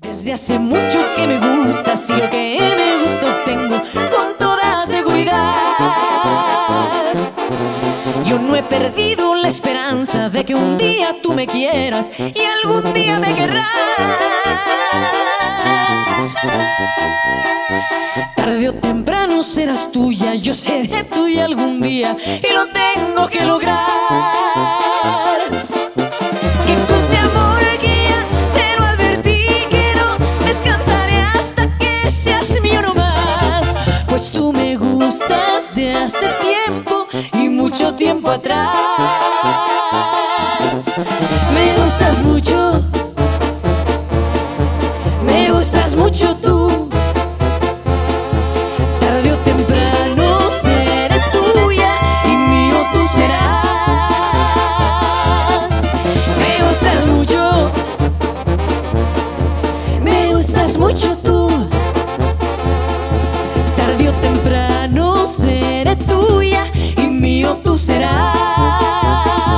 Desde hace mucho que me gusta, si lo que me gusta obtengo con toda seguridad. Yo no he perdido la esperanza de que un día tú me quieras y algún día me querrás. Tarde o temprano serás tuya, yo seré tuya algún día y lo tengo que lograr. Me gustas de hace tiempo y mucho tiempo atrás. Me gustas mucho. Me gustas mucho tú. Tarde o temprano seré tuya y mío tú serás. Me gustas mucho. Me gustas mucho tú. Mío